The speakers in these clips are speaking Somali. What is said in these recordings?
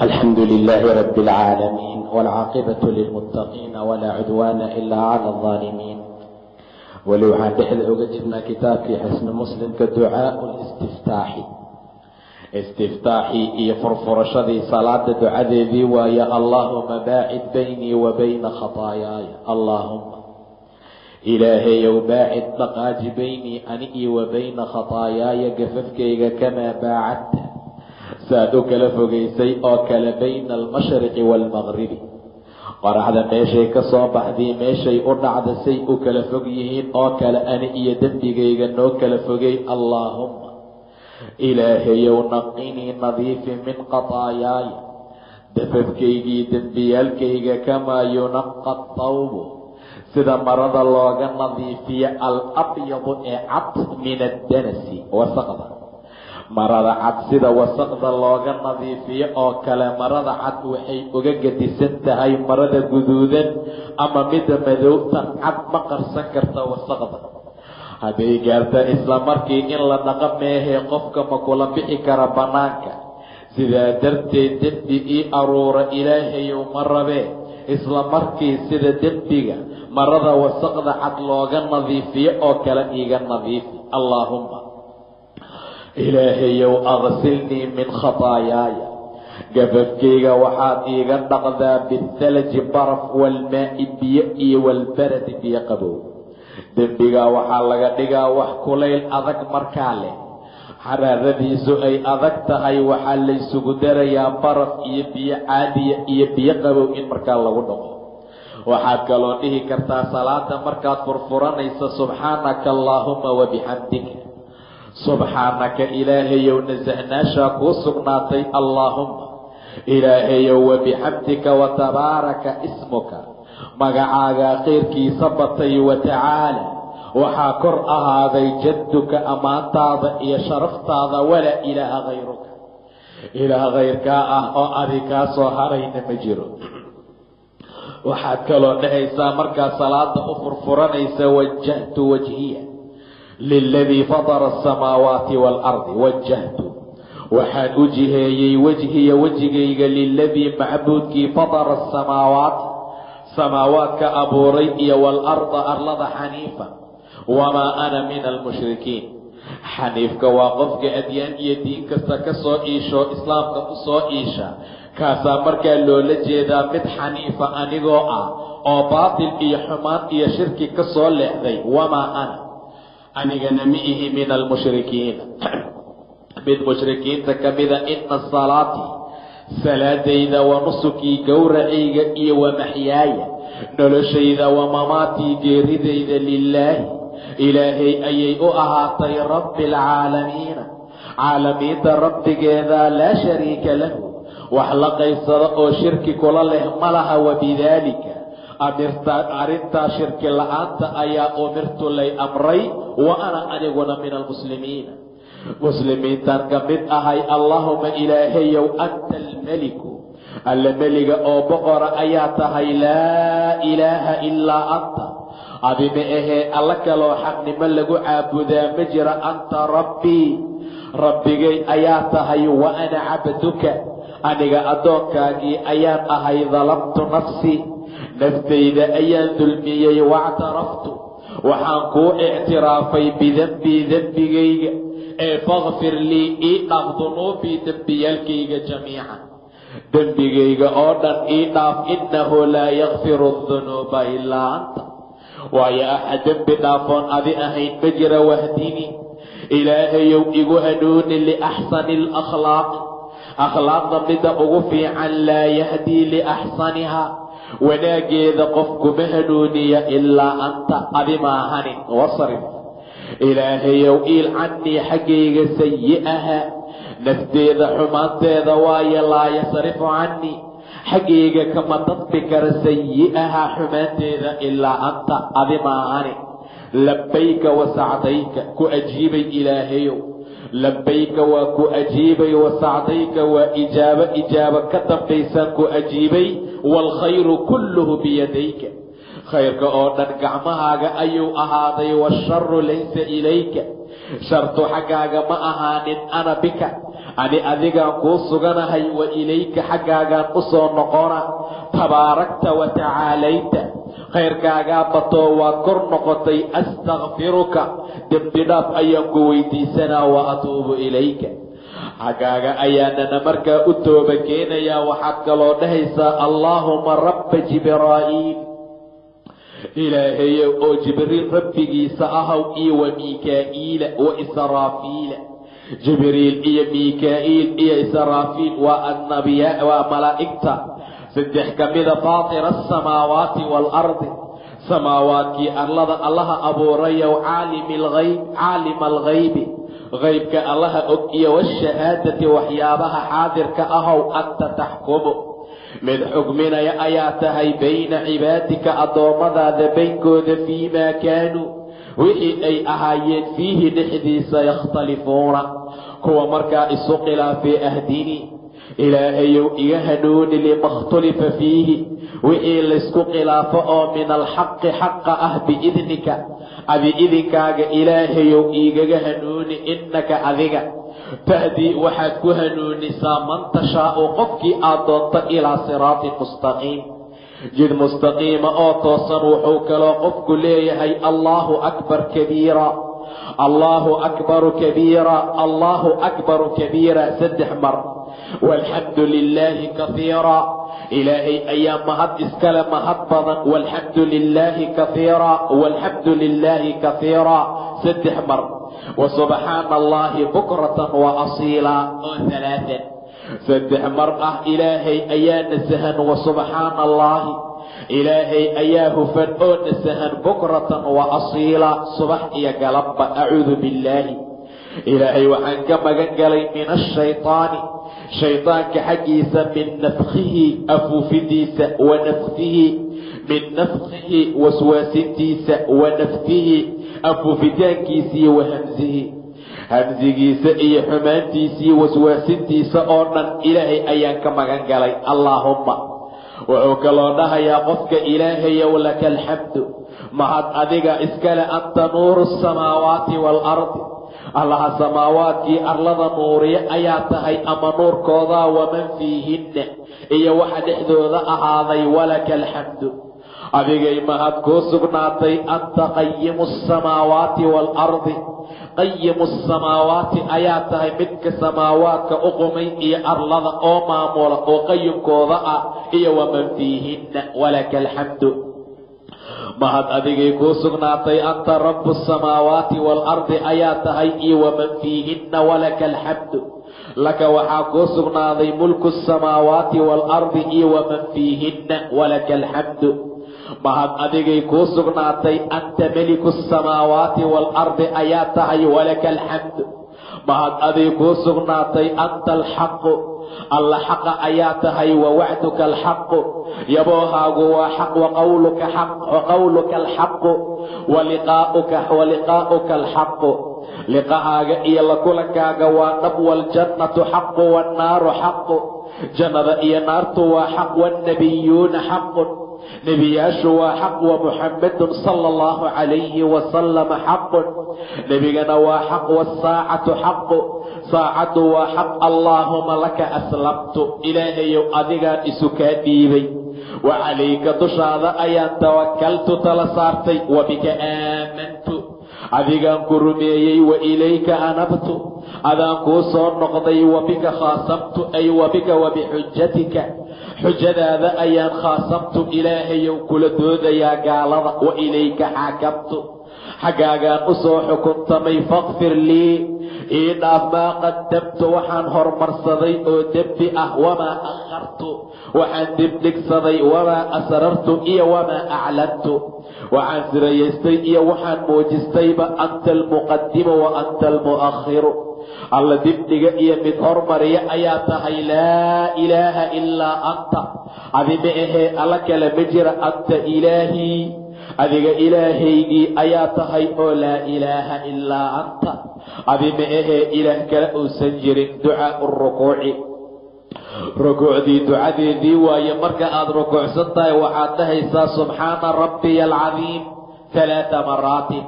الحمد لله رب العالمين والعاقبة للمتقين ولا عدوان إلا على الظالمين weli waxaan dhexda oga jirnaa kitaabkii xisni muslimka ducaau listiftaaxi istiftaaxii iyo furfurashadii salaada ducadeedii waaye allaahuma baacid baynii wa bayna khataayaaya allaahuma ilaahayow baacid dhaqaaji baynii ani iyo wa bayna khataayaaya gafafkayga kamaa baacadta saad u kala fogaysay oo kale bayna almashriqi waalmaqribi qoraxda meeshay ka soo baxday meeshay u dhacda say u kala fog yihiin oo kale ani iyo dembigayga noo kala fogay allaahumma ilaahayow naqinii nadiifi min qataayaaya dafafkaygii dembiyaalkayga kamaa yunaqa tawbu sida marada looga nadiifiyo al abyadu ee cad min addanasi wasaqda marada cad sida wasaqda looga nadiifiyo oo kale marada cad waxay uga gadisan tahay marada guduudan ama midda madowtan cad ma qarsan karta wasaqda. Hadday gaarta isla markii in la dhaqo meehee qofka ma kula bixi kara bannaanka. Sidaa darteed dembi ii aruura ilaahayow ma rabee. Isla markii sida dembiga marada wasaqda cad looga nadiifiyo oo kale iiga nadiifi allaahumma ilaahayow aqsilnii min khataayaaya. Gafafkayga waxaad iiga dhaqdaa bithalaji baraf waalmaa'i biyo iyo walbaradi biyo qabow. Dembigaa waxaa laga dhigaa wax kulayl adag markaa leh. Xaraaradiisu ay adag tahay waxaa laysugu darayaa baraf iyo biyo caadiya iyo biyo qabow in markaa lagu dhaqo. Waxaad kaloo dhihi kartaa salaada markaad furfuranaysa subxaanaka allaahuma wabixamdika subxaanaka ilaahayow nasahnaashaa kuu sugnaatay allaahumma ilaahayow wabixamdika wa tabaaraka ismuka. Magacaagaa khayrkiisa batay wa tacaala. Waxaa kor ahaaday jadduka ammaantaada iyo sharaftaada walaa ilaaha khayruka ilaah khayrkaa ah oo adi kaa soo harayna ma jiro. Waxaad kaloo dhahaysaa markaa salaada u furfuranaysa wajahtu wajhiya liladii fadara asamaawaati waalardi wajahtu waxaan u jiheeyey wejhiya wejigayga liladii macbuudkii fadara asamaawaati samaawaadka abuuray iyo waalarda arlada xaniifa wamaa ana min almushrikiin xaniifka waa qofka adyaan iyo diin kasta ka soo iisho islaamka u soo iisha kaasaa markaa loola jeedaa mid xaniifa anigoo ah oo baatil iyo xumaan iyo shirki ka soo leexday wamaa ana anigana ma ihi min almushrikiina mid mushrikiinta ka mida ina salaatii salaadayda wa nusukii gowracayga iyo wa maxyaaya. Noloshayda wa mamaatii geeridayda lilaahi ilaahay ayay u ahaatay rabbi alcaalamiina caalamiinta rabbigeeda laa shariika lahu. Wax la qaysado oo shirki kula leh ma laha wabidaalika amirtaa arrintaa shirki la'aanta ayaa umirtu lay amray wa ana aniguna min almuslimiina muslimiintaan ka mid ahay allaahuma ilaahayow anta almeliku alla meliga oo boqora ayaa tahay laa ilaaha ilaa anta. Adi ma ahee alla kaloo xaqnimo lagu caabudaa ma jira anta rabbii rabbigay ayaa tahay wa ana cabduka. Aniga addoonkaagii ayaan ahay dalamtu nafsii naftayda ayaan dulmiyey wactaraftu. Waxaan kuu ictiraafay bidenbii dembigayga ee fakfir lii ii dhaaf dunuubii dembiyaalkayga jamiican. Dembigayga oo dhan ii dhaaf innahu laa yakfiru dunuuba ilaa anta. Waayo axad dembi dhaafoon adi ahayn ma jira wahdini. Ilaahayow igu hanuuni liaxsani alakhlaaqi akhlaaqda midda ugu fiican laa yahdii liaxsaniha wanaaggeeda qof kuma hanuuniya ilaa anta adi maahanin wasrif ilaahayow iil cannii xaggayga sayi'aha nafteeda xumaanteeda waayo laa yasrifu cannii xaggayga kama dadbi kara sayi'ahaa xumaanteeda ilaa anta adi maahani labayka wa sacdayka ku ajiibay ilaahayow labayka waa ku ajiibay wa sacdayka waa ijaabo ijaabo ka dambaysaan ku ajiibay waalkhayru kulluhu biyadayka khayrka oo dhan gacmahaaga ayuu ahaaday waasharu laysa ilayka shartu xaggaaga ma ahaanin ana bika ani adigaan kuu suganahay wa ilayka xaggaagaan u soo noqona. Tabaarakta wa tacaalayta. Khayrkaagaa batoo waa kor noqotay. Astakfiruka dembi dhaaf ayaan ku weydiisanaa wa atuubu ilayka. Xaggaaga ayaanana markaa u tooba keenayaa waxaad kaloo dhahaysaa allaahuma rabba jibraa'iil. Ilaahayow oo jibriil rabbigiisa ahaw iyo wa miikaa'iila wa israafiila jibriil iyo miikaa'iil iyo israafiil waa annabiya waa malaa'igta saddex ka mida faatira asamaawaati waalardi samaawaadkii arlada allaha abuurayow caalimi lgayb caalima alghaybi haybka allaha og iyo washahaadati waxyaabaha xaadirka ahow anta taxkumu mid xugminaya ayaa tahay bayna cibaadika addoommadaada baynkooda fii maa kaanuu wixii ay ahaayeen fiihi dhexdiisa yakhtalifuuna kuwa markaa isu khilaafay ahdini. Ilaahayow iga hanuuni lima khtulifa fiihi wixii laysku khilaafo oo min alxaqi xaqa ah biidnika. Adi idinkaaga ilaahayow iigaga hanuuni innaka adiga. Tahdii waxaad ku hanuunisaa man tashaau qofkii aad doonto ilaa siraatin mustaqiim jid mustaqiima oo toosan wuxuu kaloo qofku leeyahay allaahu akbar kabiira. Allaahu akbaru kabiira allaahu akbaru kabiira saddex mar. Walxamdu lilaahi kaiira ilaahay ayaa mahad iskale mahad badan. Walxamdu lilaahi kaiira walxamdu lilaahi kaiira saddex mar. Wa subxaana allaahi bukratan wa asiila. Oo halaaan saddex mar ah ilaahay ayaa nasahan wa subxaana allaahi ilaahay ayaa hufan oo nasahan bukratan wa asiila subax iyo galabba acuudu billaahi ilaahay waxaan ka magan galay min ashaytaani shaydaanka xaggiisa min nafkihi afuufidiisa wa nafkihi min nafkihi waswaasintiisa wa nafkihi afuufitaankiisiiyo wa hamsihi hamsigiisa iyo xumaantiisii waswaasintiisa oo dhan ilaahay ayaan ka magan galay. Allaahumma. Wuxuu kaloo dhahayaa qofka ilaahayow laka alxamdu mahad adiga iskale anta nuuru asamaawaati waalardi allaha samaawaadkii arlada nuuriye ayaa tahay ama nuurkoodaa waman fiihinna iyo waxa dhexdooda ahaaday walaka alxamdu adigay mahad kuu sugnaatay anta qayimu asamaawaati waalardi qayimu asamaawaati ayaa tahay midka samaawaadka u qumay iyo arlada oo maamula oo qayimkooda ah iyo waman fiihinna walaka alxamdu. Mahad adigay kuu sugnaatay anta rabu asamaawaati waalardi ayaa tahay iyo waman fiihinna walaka alxamdu. Laka waxaa kuu sugnaaday mulku asamaawaati waalardi iyo waman fiihinna walaka alxamdu mahad adigay kuu sugnaatay anta meliku asamaawaati waalardi ayaa tahay walaka alxamdu. Mahad adig kuu sugnaatay anta alxaqu alla xaqa ayaa tahay wa wacduka alxaqu. Yaboohaagu waa xaq waqawluka xaq waqawluka alxaqu waliqaauka alxaqu. Liqahaaga iyo la kulankaaga waa dhab waljannatu xaqu wannaaru xaqu. Jannada iyo naartu waa xaq wannabiyuuna xaqun nebiyaashu waa xaq wa muxamadun sala allahu calayhi wasalama xaqun. Nebigana waa xaq wasaacatu xaqu saacaddu waa xaq. Allaahuma laka aslamtu. Ilaahayow adigaan isu kaa dhiibay. Wa calayka dushaada ayaan tawakaltu tala saartay. Wa bika aamantu. Adigaan ku rumeeyey wa ilayka anabtu. Adaan kuu soo noqday wa bika khaasamtu. Ay wa bika wa bixujatika xujadaada ayaan khaasamtu ilaahayow kula doodayaa gaalada. Wa ilayka xaakamtu xaggaagaan u soo xukuntamay fakfir lii. Ii dhaaf maa qadamtu waxaan hormarsaday oo dembi ah wamaa akhartu. Waxaan dibdhigsaday wamaa asrartu iyo wamaa aclantu. Waxaan sirayaystay iyo waxaan muujistayba anta almuqadimu wa anta almu'akhiru alla dibdhiga iyo mid hormariya ayaa tahay laa ilaaha ilaa anta. Adi ma ahee alla kale ma jira anta ilaahii adiga ilaahaygii ayaa tahay oo laa ilaaha ilaa anta. Adi ma ahee ilaah kale uusan jirin. Ducaau rukuuci rukuucdii ducadeedii waaye marka aada rukuucsan tahay waxaad dhahaysaa subxaana rabbiya alcadiim halaata maraatin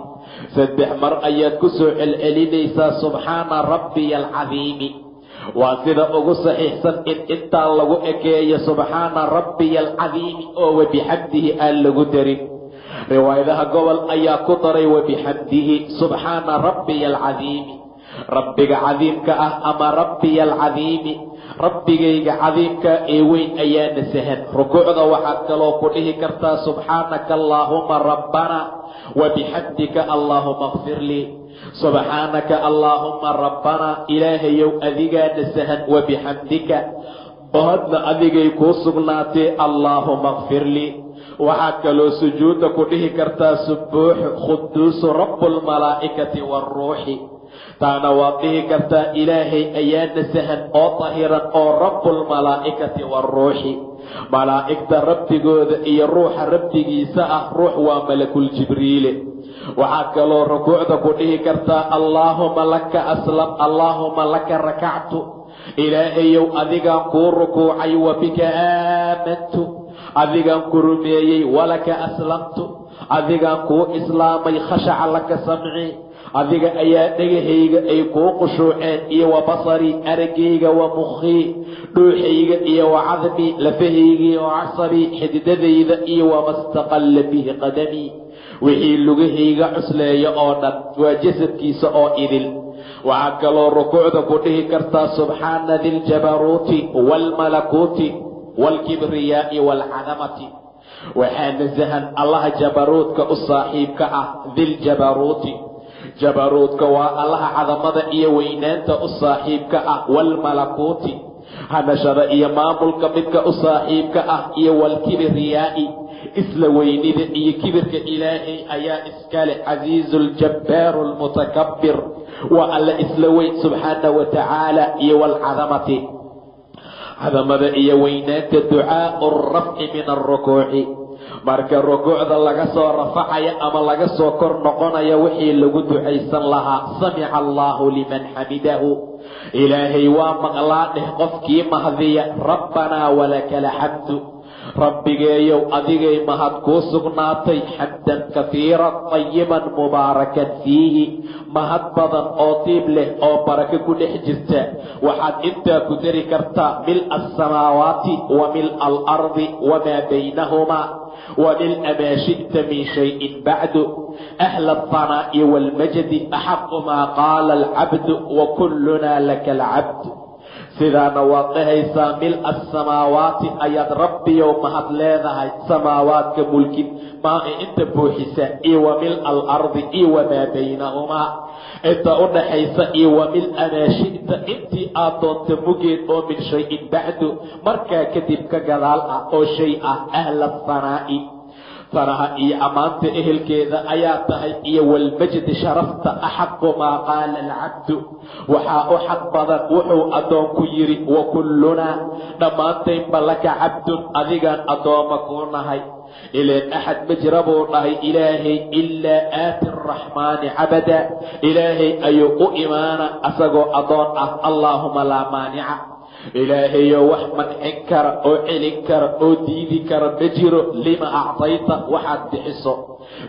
saddex mar ayaad ku soo celcelinaysaa subxaana rabbiya alcadiimi waa sida ugu saxiixsan in intaa lagu ekeeyo subxaana rabbiya alcadiimi oo wabixamdihi aan lagu darin. Riwaayadaha gobol ayaa ku daray wabixamdihi subxaana rabbiya alcadiimi rabbiga cadiimka ah ama rabbiya alcadiimi rabbigayga cadiimka ee weyn ayaa nasahan rukuucda waxaad kaloo ku dhihi kartaa subxaanaka allaahuma rabbana wabixamdika allaahuma kfir lii subxaanaka allaahuma rabbana ilaahayow adigaa nasahan wabixamdika bahadna adigay kuu sugnaatee allaahuma kfir lii waxaad kaloo sujuudda ku dhihi kartaa subuuxu khuduusu rabbulmalaa'ikati waaruuxi taana waad dhihi kartaa ilaahay ayaa nasahan oo tahiran oo rabbulmalaa'ikati waaruuxi malaa'igta rabbigooda iyo ruuxa rabbigiisa ah ruux waa malakul jibriile waxaad kaloo rukuucda ku dhihi kartaa allaahuma laka aslam allaahuma laka rakactu. Ilaahayow adigaan kuu rukuucay wa bika aamantu. Adigaan ku rumeeyey walaka aslamtu. Adigaan kuu islaamay khashaca laka samci adiga ayaa dhegahayga ay kuu qushuuceen iyo wa basarii araggayga wa mukhii dhuuxayga iyo wa cadmii lafahayga wa casabii xididadayda iyo wamastaqalla bihi qadamii wixii lugahayga cusleeya oo dhan waa jasadkiisa oo idil. Waxaad kaloo rukuucda ku dhihi kartaa subxaana diljabaruuti waalmalakuuti waalkibriyaa'i waalcadamati waxaa nasahan allaha jabaruudka u saaxiibka ah diljabaruuti jabaruudka waa allaha cadamada iyo weynaanta u saaxiibka ah waalmalakuuti hanashada iyo maamulka midka u saaxiibka ah iyo waalkibriyaa'i isla weynida iyo kibirka ilaahay ayaa iskale casiizu ljabbaaru lmutakabbir waa alla isla weyn subxaana wa tacaala iyo waalcadamati cadamada iyo weynaanta ducaau rafci min alrukuuci marka rukuucda laga soo rafacaya ama laga soo kor noqonaya wixii lagu ducaysan lahaa samica allaahu liman xamidahu ilaahay waa maqlaa dheh qofkii mahdiya rabbanaa walaka alxamdu rabbigeeyow adigay mahad kuu sugnaatay xamdan kafiiran tayiban mubaarakan fiihi. Mahad badan oo tiib leh oo barako ku dhex jirta. Waxaad intaa ku dari kartaa mil'a asamaawaati wa mil'a alardi wamaa baynahumaa. Wa mil'a maa shi'ta min shayin bacdu ahla alfanaa'i waalmajdi axaqu maa qaala alcabdu wa kullunaa laka alcabd sidaana waad dhahaysaa mil'a ayaad rabbiyow mahad leedahay samaawaadka mulkin. Maa inta buuxisa iyo wa mil'a alardi iyo wamaa baynahumaa. Inta u dhaxaysa iyo wa mil'a maa intii aad doonta mugeed oo min shayin bacdu. Markaa kadib ka gadaal ah oo shay ah ahla afanaa'i faraha iyo ammaanta ehelkeeda ayaa tahay iyo walmajdi sharafta axaqu maa qaala alcabdu. Waxaa u xaq badan wuxuu addoonku yidhi wa kullunaa dhammaantaynba laka cabdun adigaan addoomma kuu nahay. Ileen axad ma jira buu dhahay ilaahay ilaa aati araxmaani cabada. Ilaahay ayuu u imaana asagoo addoon ah allaahuma laa maanica ilaahayo wax mancin kara oo celin kara oo diidi kara ma jiro. Lima actayta? Waxaad bixiso.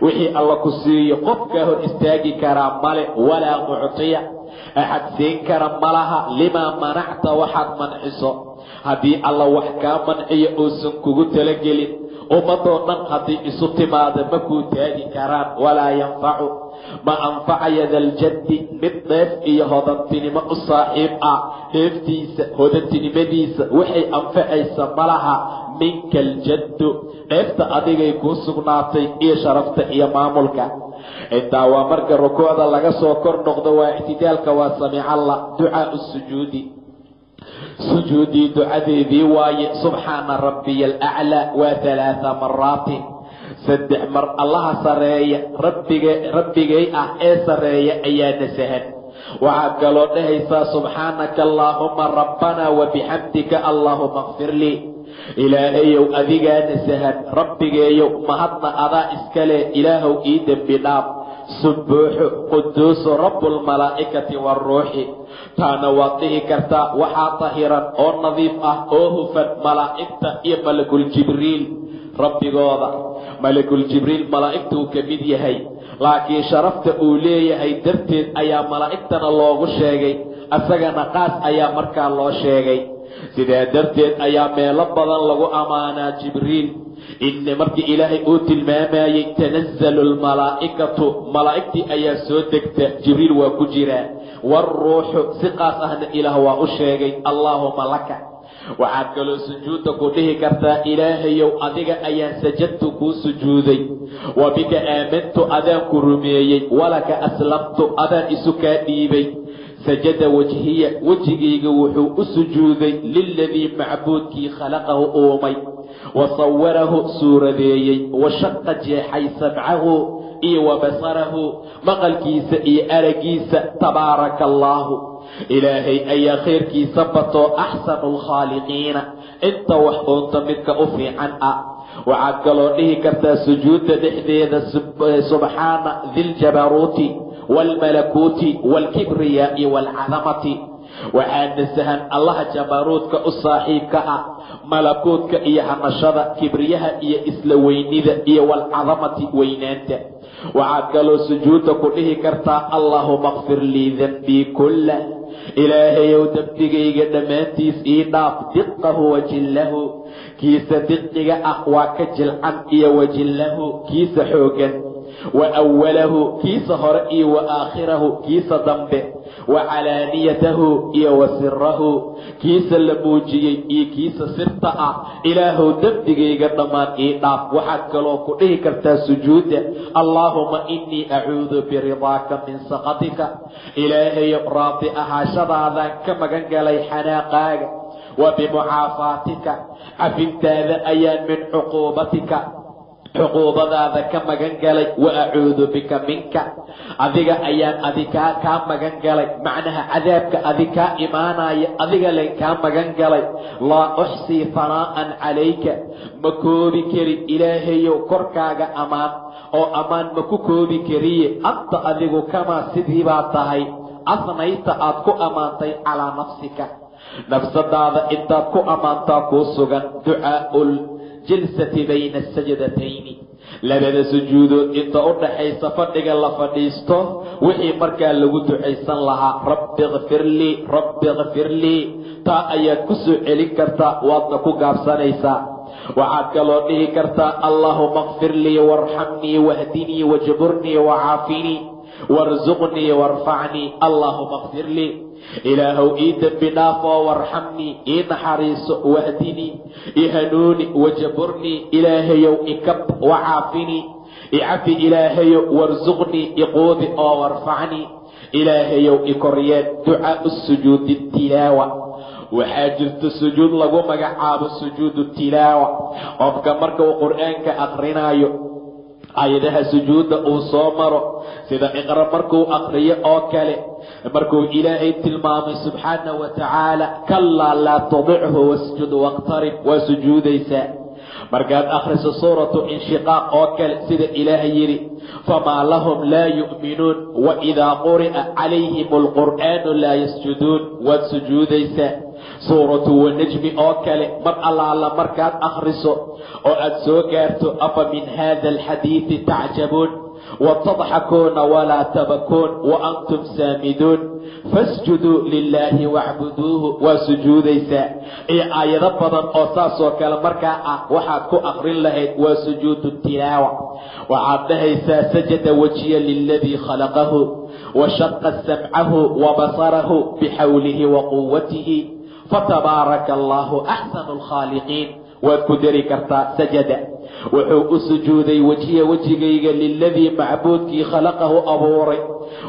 Wixii alla ku siiyo qofkaa hor istaagi karaa male walaa muctiya. Axad siin kara malaha limaa manacta? Waxaad manciso haddii alla wax kaa manciyo uusan kugu talagelin ummadoo dhan haddii isu timaada ma kuu taagi karaan. Walaa yanfacu ma anfacaya daljaddi mid dheef iyo hodantinimo u saaxiib ah. Dheeftiisa hodantinimadiisa waxay anfacaysa malaha minka aljaddu dheefta adigay kuu sugnaatay iyo sharafta iyo maamulka. Intaa waa marka rukuucda laga soo kor noqdo waa ictidaalka waa samicalla ducaau sujuudi. Sujuudii ducadeedii waaye subxaana rabbiya alaclaa waa halaaa maraatin saddex mar allaha sareeya rabbiga rabbigay ah ee sareeya ayaa nasahan. Waxaad kaloo dhahaysaa subxaanaka allaahuma rabbanaa wa bixamdika allaahuma kfir lii. Ilaahayow adigaa nasahan. Rabbigeeyow mahadna adaa iskale ilaahow ii dembi dhaaf. Subuuxu quduusu rabbulmalaa'ikati waaruuxi taana waad dhihi kartaa waxaa tahiran oo nadiif ah oo hufan malaa'igta iyo malakuljibriil rabbigooda malakuljibriil malaa'igtuu ka mid yahay laakiin sharafta uu leeyahay darteed ayaa malaa'igtana loogu sheegay asagana qaas ayaa markaa loo sheegay. Sidaa darteed ayaa meelo badan lagu ammaanaa jibriil inna markii ilaahay uu tilmaamayey tanazzalu almalaa'ikatu malaa'igtii ayaa soo degta jibriil waa ku jiraa. Waaruuxu si qaas ahna ilaah waa u sheegay allaahuma laka waxaad kaloo sujuudda ku dhihi kartaa ilaahayow adiga ayaan sajadtu kuu sujuuday. Wa bika aamantu adaan ku rumeeyey. Walaka aslamtu adaan isu kaa dhiibay. Sajada wajhiya wejigayga wuxuu u sujuuday. Liladii macbuudkii khalaqahu uumay. Wa sawarahu suuradeeyey. Wa shaqa jeexay samcahu iyo wa basarahu maqalkiisa iyo aragiisa tabaaraka allaahu ilaahay ayaa khayrkiisa batoo axsanu alkhaaliqiina inta wax uunta midka u fiican ah. Waxaad kaloo dhihi kartaa sujuudda dhexdeeda subxaana diljabaruuti waalmalakuuti waalkibriyaa'i waalcadamati waxaa nasahan allaha jabaruudka u saaxiibka ah malakuudka iyo hanashada kibriyaha iyo isla weynida iyo waalcadamati weynaanta. Waxaad kaloo sujuudda ku dhihi kartaa allaahuma kfir lii denbii kulla ilaahayow dembigayga dhammaantiis ii dhaaf diqahu wa jillahu kiisa diqiga ah waa ka jilcan iyo wa jillahu kiisa xoogan wa awalahu kiisa hore iyo wa aakhirahu. Kiisa dambe wa calaaniyatahu iyo wa sirahu kiisa la muujiyey iyo kiisa sirta ah ilaahow dembigayga dhammaan ii dhaaf. Waxaad kaloo ku dhihi kartaa sujuudda allaahuma innii acuudu biridaaka min saqatika. Ilaahayo raadi ahaashadaadaan ka magan galay xanaaqaaga wa bimucaafaatika cafintaada ayaan min cuquubatika cuquubadaada ka magan galay wa acuudu bika minka. Adiga ayaan adikaa kaa magan galay. Macnaha cadaabka adi kaa imaanaya adiga len kaa magan galay. Laa uxsii fanaa'an calayka. Ma koobi karin ilaahayow korkaaga ammaan oo ammaan ma ku koobi kariye. Anta adigu kamaa sidii baa tahay. Asnayta aad ku ammaantay calaa nafsika. Nafsadaada intaad ku ammaantaa kuu sugan. Ducaa'ul jilsati bayna asajdatayni labada sujuudood inta u dhaxaysa fadhiga la fadhiisto wixii markaa lagu ducaysan lahaa rabbi kfir lii rabbi kfir lii taa ayaad ku soo celin kartaa waadna ku gaabsanaysaa waxaad kaloo dhihi kartaa allaahuma kfir lii waarxamnii wahdinii wajburnii wacaafinii warsuqnii warfacnii allaahuma kfir lii ilaahow ii dembi dhaafoo warxamnii ii naxariiso wahdinii i hanuuni wajaburnii ilaahayow ikab wacaafinii icafi ilaahayow warsuqnii iquudi oo warfacnii ilaahayow ikoryeen ducaau sujuudi tilaawa. Waxaa jirta sujuud lagu magacaabo sujuudu tilaawa. Qofka marka uu qur'aanka akrinaayo ayadaha sujuudda uu soo maro sida iqra markuu aqriyo oo kale markuu ilaahay tilmaamay subxaana wa tacaala kallaa laa tudichu wasjud waqtarib waa sujuudaysaa. Markaad akhriso suuratu inshiqaaq oo kale sida ilaahay yidhi famaa lahum laa yu'minuun wa idaa quri'a calayhim alqur'aanu laa yasjuduun waad sujuudaysaa suuratu wanajmi oo kale mar allaala markaad akhriso oo aad soo gaarto afa min hada alxadiidi tacjabuun? Watadxakuuna walaa tabakuun? Wa antum saamiduun? Fasjuduu lilaahi wacbuduuhu waa sujuudaysaa. Iyo aayado badan oo saasoo kale markaa ah waxaad ku aqrin lahayd waa sujuudu tilaawa. Waxaad dhahaysaa sajada wajiya liladii khalaqahu wa shaqa samcahu wa basarahu bixawlihi wa quwatihi fatabaaraka allaahu axsanu alkhaaliqiin waad ku dari kartaa sajada. Wuxuu u sujuuday wejiya wejigayga liladii macbuudkii khalaqahu abuuray.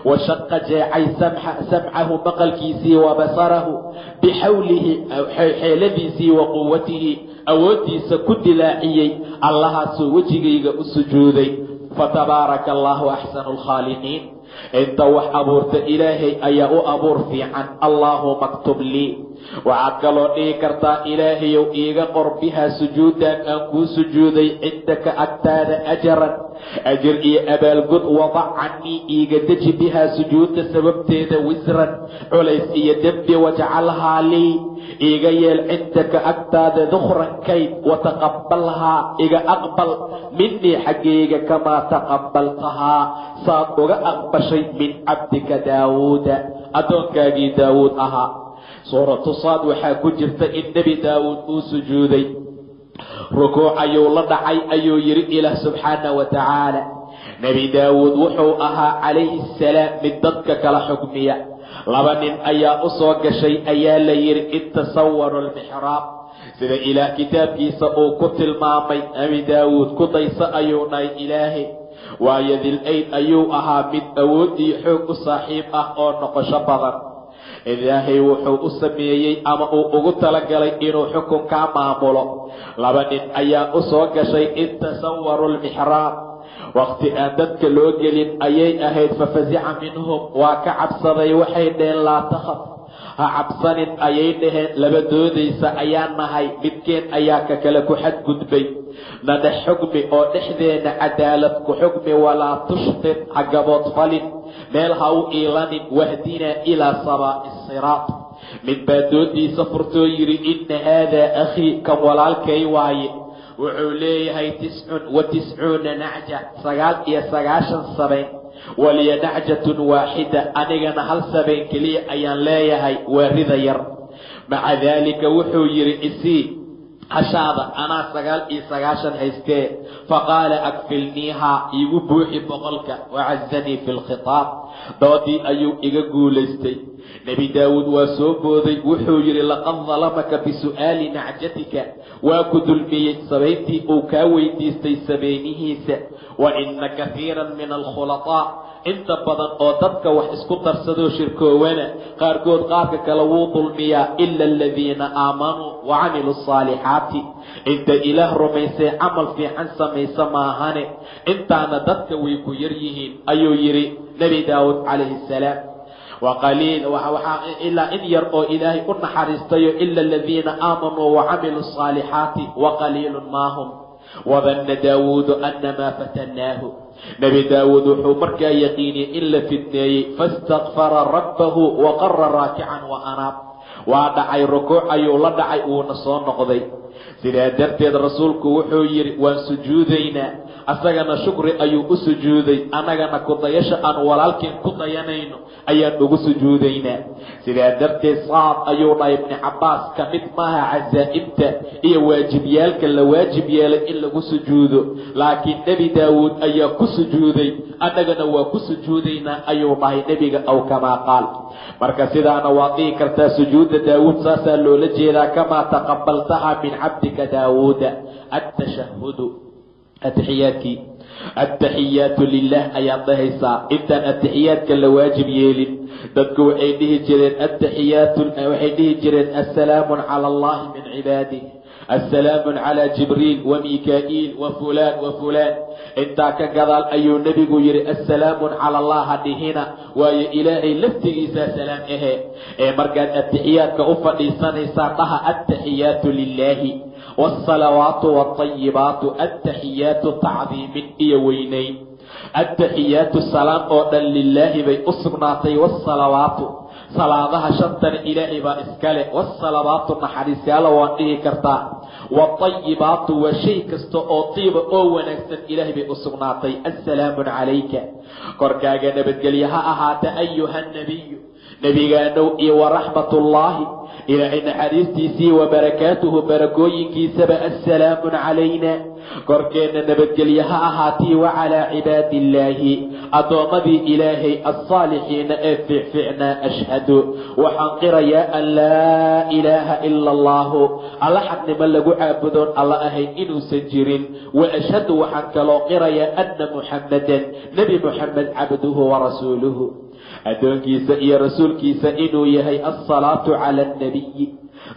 Wa shaqa jeecay samcahu maqalkiisii wa basarahu. Bixawlihi xeeladiisii wa quwatihi awooddiisa ku dilaaciyey. Allahaasuu wejigayga u sujuuday. Fatabaaraka allaahu axsanu alkhaaliqiin inta wax abuurta ilaahay ayaa u abuur fiican. Allaahuma aktub lii waxaad kaloo dhihi kartaa ilaahayow iiga qor bihaa sujuudan aan kuu sujuuday cindaka agtaada ajaran. Ajir iyo abaalgud wadac canii iiga deji bihaa sujuudda sababteeda wisran. Culays iyo dembi wajcalhaa lii iiga yeel cindaka agtaada dukhran kayd wataqabalhaa iga aqbal. Minii xaggayga kamaa taqabaltahaa saad uga aqbashay min cabdika daawuuda. Addoonkaagii daawuud ahaa suuratu saad waxaa ku jirta in nebi daawuud uu sujuuday. Rukuuc ayuu la dhacay ayuu yidhi ilaah subxaana wa tacaala. Nebi daawuud wuxuu ahaa calayhi asalaam mid dadka kala xugmiya. Laba nin ayaa u soo gashay ayaa la yidhi tasawaru almixraab sida ilaah kitaabkiisa uu ku tilmaamay nebi daawuud ku dayso ayuu dhahay ilaahay. Waayo dil-ayd ayuu ahaa mid awood iyo xoog u saaxiib ah oo noqosho badan ilaahay wuxuu u sameeyey ama uu ugu talagalay inuu xukunkaa maamulo. Laba nin ayaa u soo gashay in tasawaru lmixraab waqti aan dadka loo gelin ayay ahayd fafasica minhum waa ka cabsaday waxay dhaheen laa takhaf. Ha cabsanin ayay dhaheen laba doodaysa ayaa nahay midkeen ayaa ka kale ku xadgudbay. Nadhex xugmi oo dhexdeena cadaalad ku xugmi walaa tushqid ha gaboodfalin meel ha u iilanin wahdinaa ilaa sabaa'i siraat. Mid baa doodiisa furtoo yidhi inna haadaa akhii kan walaalkay waaye? Wuxuu leeyahay tiscun wa tiscuuna nacja sagaal iyo sagaashan sabayn waliya nacjatun waaxida anigana hal sabayn keliya ayaan leeyahay waa rida yar. Maca daalika wuxuu yidhi isii hashaada anaa sagaal iyo sagaashan haystee faqaala akfilniihaa iigu buuxi boqolka wacazanii fi lkhitaab doodii ayuu iga guulaystay nebi daawuud waa soo booday wuxuu yidhi laqad dalamaka bisu'aali nacjatika. Waa ku dulmiyey sabayntii uu kaa weydiistay sabaynihiisa wa ina kahiiran min alkhulataa inta badan oo dadka wax isku darsadoo shirkoowana qaarkood qaarka kale wuu dulmiyaa ila aladiina aamanuu wa camiluu asaalixaati inta ilaah rumaysay camal fiican samaysa maahane. Intaana dadka way ku yar yihiin ayuu yidhi nebi daawuud calayhi salaam waqaliil ilaa in yar oo ilaahay u naxariistayo ila aladiina aamanuu wa camiluu asaalixaati waqaliilun maahum wadanna daawuudu anamaa fatannaahu nebi daawuud wuxuu markaa yaqiiniyey in la fidneeyey faistakfara rabbahu waqara raakican wa anaab. Waa dhacay rukuuc ayuu la dhacay wuuna soo noqday. Sidaa darteed rasuulku wuxuu yidhi waan sujuudaynaa asagana shukri ayuu u sujuuday. Annagana kudayasha aan walaalkeen ku dayanayno ayaan ugu sujuudaynaa. Sidaa darteed saad ayuu dhahay ibni cabbaas ka mid maaha casaa'ibta iyo waajibyaalka la waajib yeelay in lagu sujuudo. Laakiin nebi daawuud ayaa ku sujuuday. Annagana waa ku sujuudaynaa ayuu dhahay nebiga aw kamaa qaal. Marka sidaana waad dhihi kartaa sujuudda daawuud saasaa loola jeedaa kamaa taqabaltaha min cabdika daawuuda. Attashahudu atixiyaadkii attaxiyaatu lilah ayaad dhahaysaa. Intaan atixiyaadka la waajib yeelin. Dadku waxay dhihi jireen attaxiyaatu waxay dhihi jireen assalaamun cala allahi min cibaadih assalaamun calaa jibriil wa mikaa'iil wa fulaan wa fulaan. Intaa ka gadaal ayuu nebigu yidhi assalaamun cala allah ha dhihina. Waayo ilaahay laftigiisaa salaam ahe ee markaad atixiyaadka u fadhiisanaysaa dhaha attaxiyaatu lilaahi waalsalawaatu waalayibaatu attaxiyaatu tacdiimin iyo weynayn attaxiyaatu salaam oo dhan lilaahi bay u sugnaatay waasalawaatu salaadaha shantana ilaahay baa iskale waasalawaatu naxariisyaalo waan dhihi kartaa waalayibaatu waa shay kasta oo tiiba oo wanaagsan ilaahay bay u sugnaatay assalaamun calayka korkaaga nabadgelye ha ahaata ayuha nabiyu nebigaanow iyo waraxmatullaahi ilaahay wa barakaatuhu barakooyinkiisaba assalaamun calayna. Korkeenna nabadgelye ha ahaatii wa calaa cibaadi illaahi addoommadii ilaahay alsaalixiina ee fiicfiicnaa ashhadu. Waxaan qirayaa an laa ilaaha ila allaahu alla xaqnimo lagu caabudoon alla ahayn inuusan jirin. Wa ashhadu waxaan kaloo qirayaa anna muxammadan nebi muxamed cabduhu wa rasuuluhu addoonkiisa iyo rasuulkiisa inuu yahay alsalaatu cala alnabiyi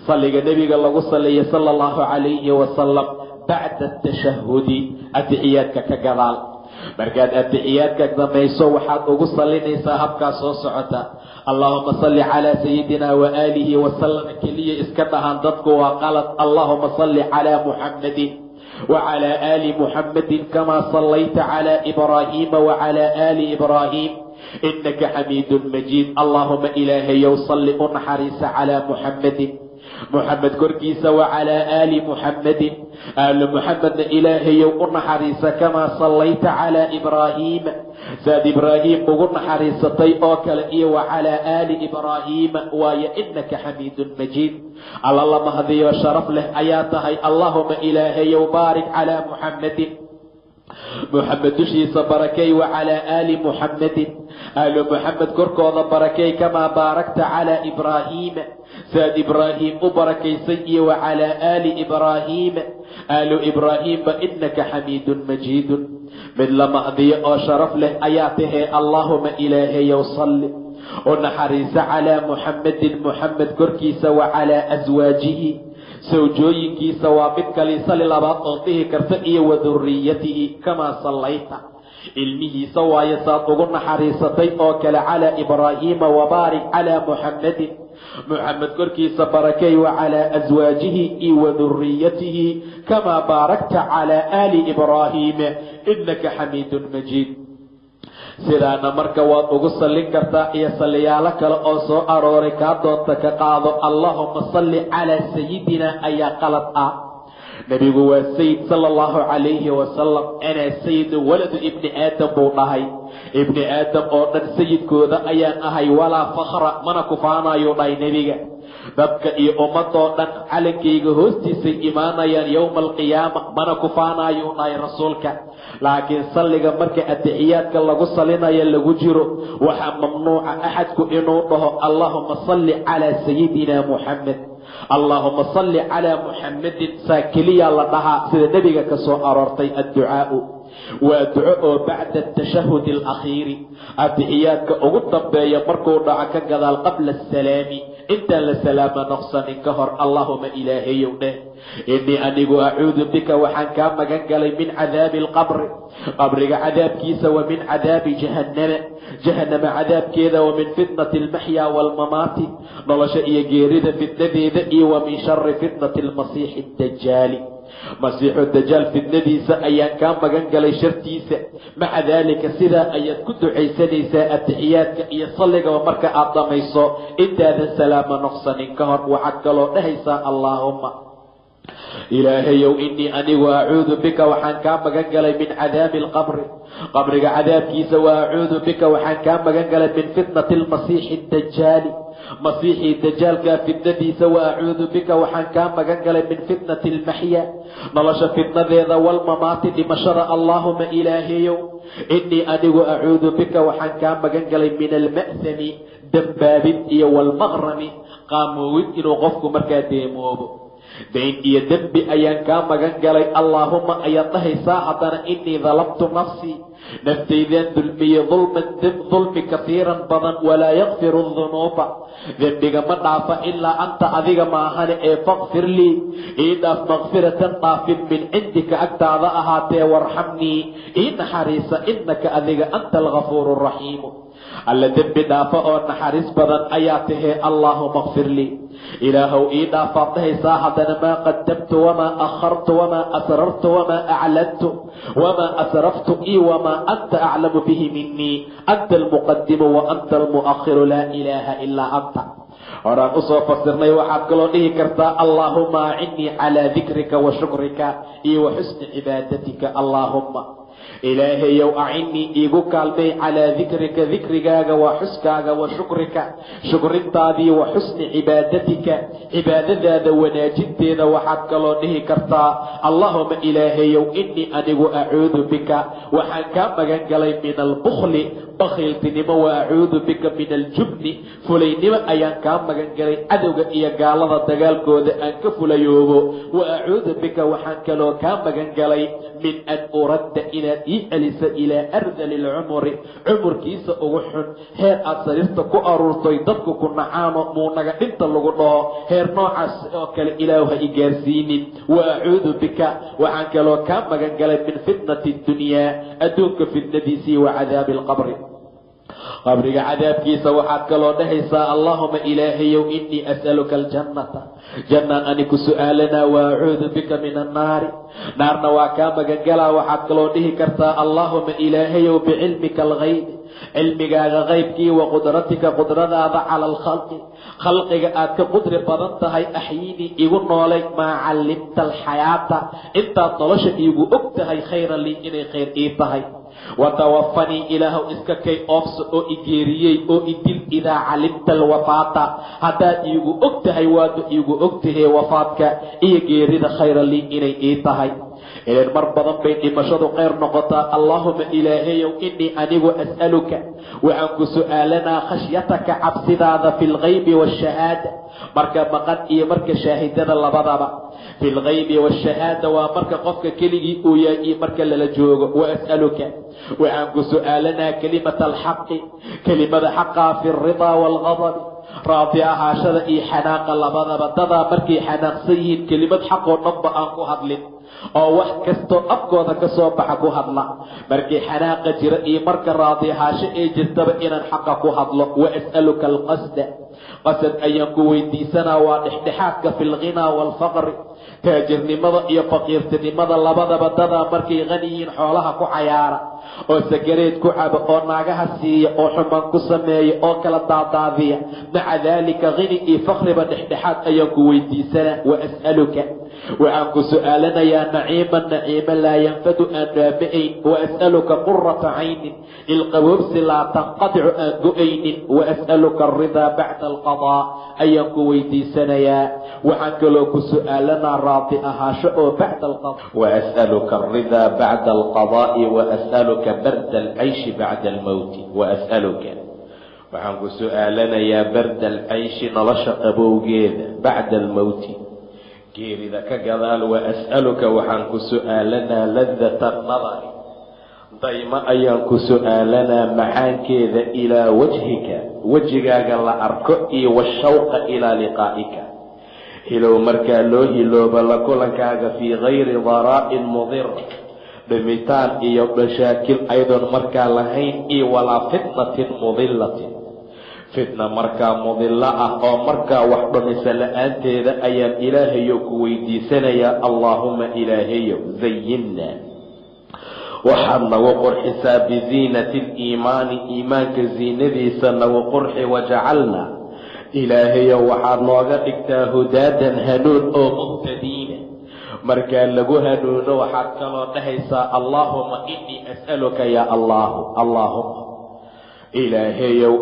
salliga nebiga lagu saliya sala allahu calayhi wasalam bacda atashahudi atixiyaadka ka gadaal. Markaad atixiyaadka damayso waxaad ugu sallinaysaa habkaa soo socota. Allaahuma salli calaa sayidina wa aalihi wasalam keliya iska dhahaan dadku waa qalad. Allaahuma salli calaa muxammadin wacala aali muxammadin kamaa sallayta calaa ibraahiima wacala aali ibraahim inaka xamiidun majiid allaahuma ilaahayow salli u naxariisa calaa muxammadin muxamed korkiisa wacalaa aali muxammadin aalu muxamedna ilaahayow u naxariisa kamaa sallayta calaa ibraahiima saad ibraahiim ugu naxariisatay oo kale iyo wacalaa aali ibraahiima waayo inaka xamiidun majiid alla la mahdiyo sharaf leh ayaa tahay allaahuma ilaahayow baarik calaa muxammadin muxamed dushiisa barakay wacalaa aali muxammadin aalu muxamed korkooda barakay kamaa baarakta calaa ibraahiima saad ibraahiim u barakaysay iyo wacalaa aali ibraahiima aalu ibraahiimba inaka xamiidun majiidun. Mid la mahdiyo oo sharaf leh ayaa tahee allaahuma ilaahayow salli. U naxariisa calaa muxammadin muxamed korkiisa wacalaa aswaajihi sawjooyinkiisa waa mid kaliisali labaad oo dhihi karta iyo wa duriyatihi kamaa sallayta. Ilmihiisa waayo saad ugu naxariisatay oo kale calaa ibraahiima wabaarik calaa muxammadin muxamed korkiisa barakay wacalaa aswaajihi iyo wa duriyatihi kamaa baarakta calaa aali ibraahiima inaka xamiidun majiid sidaana marka waad ugu sallin kartaa iyo salliyaalo kale oo soo arooray kaa doonta ka qaado allaahuma salli calaa sayidina ayaa qalad ah. Nebigu waa sayid sala allahu calayhi wasalam anaa sayidu waladu ibni aadam buu dhahay. Ibni aadam oo dhan sayidkooda ayaan ahay walaa fakhra mana kufaanayuu dhahay nebiga dadka iyo ummadoo dhan calankayga hoostiisay imaanayaan yowma alqiyaama mana kufaanayuu dhahay rasuulka. Laakiin salliga marka atixiyaadka lagu salinayo lagu jiro waxaa mamnuuca axadku inuu dhaho allaahuma salli calaa sayidina muxamed allaahuma salli calaa muxammadin saa keliyaa la dhahaa sida nebiga ka soo aroortay adducaa'u. Waa duco oo bacda atashahudi alakhiiri atixiyaadka ugu dambeeya markuu dhaco ka gadaal qabla asalaami intaan la salaama noqsanin ka hor allaahuma ilaahayow dheh innii anigu acuudu bika waxaan kaa magan galay min cadaabi alqabri. Qabriga cadaabkiisa wa min cadaabi jahannama jahannama cadaabkeeda wa min fitnati almaxyaa waalmamaati nolosha iyo geerida fitnadeeda iyo wa min shari fitnati almasiixi addajaali masiixu dajaal fitnadiisa ayaan kaa magan galay shartiisa. Maca daalika sidaa ayaad ku ducaysanaysaa atixiyaadka iyo salligaba marka aad dhamayso intaadan salaama noqsanin ka hor waxaad kaloo dhahaysaa allaahumma ilaahayow innii anigu acuudu bika waxaan kaa magan galay min cadaabi alqabri. Qabriga cadaabkiisa wa acuudu bika waxaan kaa magan galay min fitnati almasiixi addajaali masiixii dajaalka fitnadiisa wa acuudu bika waxaan kaa magan galay min fitnati almaxya nolosha fitnadeeda walmamaati dhimashada allaahuma ilaahayow innii anigu acuudu bika waxaan kaa magan galay min alma'sami dembaabid iyo walmaqrami qaamoowid inuu qofku markaa deemoobo dayn iyo dembi ayaan kaa magan galay. Allaahuma ayaad dhahaysaa haddana innii dalabtu nafsii naftaydaan dulmiye dulman dulmi kasiiran badan walaa yakfiru dunuuba dembiga ma dhaafa ilaa anta adiga maahane ee fakfir lii. Ii dhaaf makfiratan dhaafin min cindika agtaada ahaatee warxamnii ii naxariisa innaka adiga anta algafuuru raxiimu alla dembi dhaafa oo naxariis badan ayaa tahee allaahuma kfir lii ilaahow ii dhaafaad dhahaysaa haddana maa qadamtu wamaa akhartu wamaa asrartu wamaa aclantu wamaa asraftu ii wamaa anta aclamu bihi minii anta almuqadimu wa anta almu'akhiru laa ilaaha ilaa anta horaan u soo fasirnay waxaad kaloo dhihi kartaa allaahuma acinnii calaa dikrika wa shukrika iyo wa xusni cibaadatika allaahumma ilaahayow acinnii iigu kaalmay calaa dikrika dikrigaaga waa xuskaaga wa shukrika. Shukrintaadii wa xusni cibaadatika. Cibaadadaada wanaajinteeda waxaad kaloo dhihi kartaa allaahuma ilaahayow innii anigu acuudu bika. Waxaan kaa magan galay min albukli bakhiiltinimo wa acuudu bika min aljubni fulaynimo ayaan kaa magan galay cadowga iyo gaalada dagaalkooda aan ka fulayoobo. Wa acuudu bika waxaan kaloo kaa magan galay min an uradda ii celiso ilaa ardali lcumuri cumurkiisa ugu xun heer aad sariirta ku aruurtoy dadku ku nacaano muunaga dhinta lagu dhaho heer noocaas oo kale ilaahu ha i gaarsiinin wa acuudu bika waxaan kaloo kaa magan galay min fitnati dunyaa adduunka fitnadiisii wa cadaabi alqabri qabriga cadaabkiisa waxaad kaloo dhahaysaa allaahuma ilaahayow inii as'aluka aljannata. Jannaan ani ku su'aalanaa wa acuudu bika min annaari naarna waa kaa magangalaa waxaad kaloo dhihi kartaa allaahuma ilaahayow bicilmika algaybi cilmigaaga qaybkii wa qudratika qudradaada cala alkhalqi. Khalqiga aad ka qudri badan tahay axyinii igu noolay maa callimta alxayaata. Intaad nolosha iigu og tahay khayra lii inay khayr ii tahay watawafanii ilaahow iska kay oofsa oo i geeriyey oo i dil idaa calimta alwafaata haddaad iigu og tahay waadba iigu og tahee wafaadka iyo geerida khayra lii inay ii tahay ilan mar badan bay dhimashadu khayr noqotaa. Allaahuma ilaahayow inii anigu as'aluka waxaan ku su'aalanaa khashyataka cabsidaada fi lgaybi waashahaada marka maqan iyo marka shaahidada labadaba fi lgaybi waashahaada waa marka qofka keligii uu yahay iyo marka lala joogo. Wa as'aluka waxaan ku su'aalanaa kelimata alxaqi kelimada xaqaa fi alridaa waalgadabi raadi ahaashada iyo xanaaqa labadaba dadaa markay xanaaqsan yihiin kelimad xaqoo dhanba aan ku hadlin oo wax kastoo afkooda ka soo baxa ku hadla. Markii xanaaqa jira iyo marka raadihaasho ee jirtaba inaan xaqa ku hadlo wa as'aluka alqasda qasad ayaan ku weydiisanaa waa dhexdhexaadka fi lghinaa waalfaqri taajirnimada iyo faqiirtinimada labadaba dadaa markay qani yihiin xoolaha ku cayaara oo sagareed ku caba oo naagaha siiya oo xumaan ku sameeya oo kala daadaadiya. Maca daalika khini iyo fakriba dhexdhexaad ayaan ku weydiisanaa. Wa as'aluka waxaan ku su'aalanayaa naciiman naciima laa yanfadu aan dhaama-ayn wa as'aluka qurata caynin ilqaboobsi laa tanqadicu aan go'aynin wa as'aluka alridaa bacda alqadaa ayaan ku weydiisanayaa. Waxaan kaloo ku su'aalanaa raadi ahaasho oo bacda alqadaa. Wa as'aluka alridaa bacda alqadaa'i wa as'aluka barda alcayshi bacda almowti wa as'aluka. Waxaan ku su'aalanayaa barda alcayshi nolosha qabowgeeda bacda almowti geerida ka gadaal wa as'aluka waxaan ku su'aalanaa ladata nadari daymo ayaan ku su'aalanaa macaankeeda ilaa wajhika. Wejigaaga la arko iyo washawqa ilaa liqaa'ika. Hilow markaa loo hilooba la kulankaaga fii gayri daraa'in mudir. Dhimitaan iyo mashaakil aydoon markaa lahayn iyo walaa fitnatin mudillatin fitna markaa mudillo ah oo markaa wax dhumisa la'aanteeda ayaan ilaahayow ku weydiisanayaa allaahuma ilaahayow zayinna waxaad nagu qurxisaa biziinati aliimaani iimaanka ziinadiisa nagu qurxi wajacalna. Ilaahayow waxaad nooga dhigtaa hudaadan hanuun oo muhtadiina. Markaa lagu hanuuno waxaad kaloo dhahaysaa allaahuma inii as'aluka yaa allaahu allaahuma ilaahayow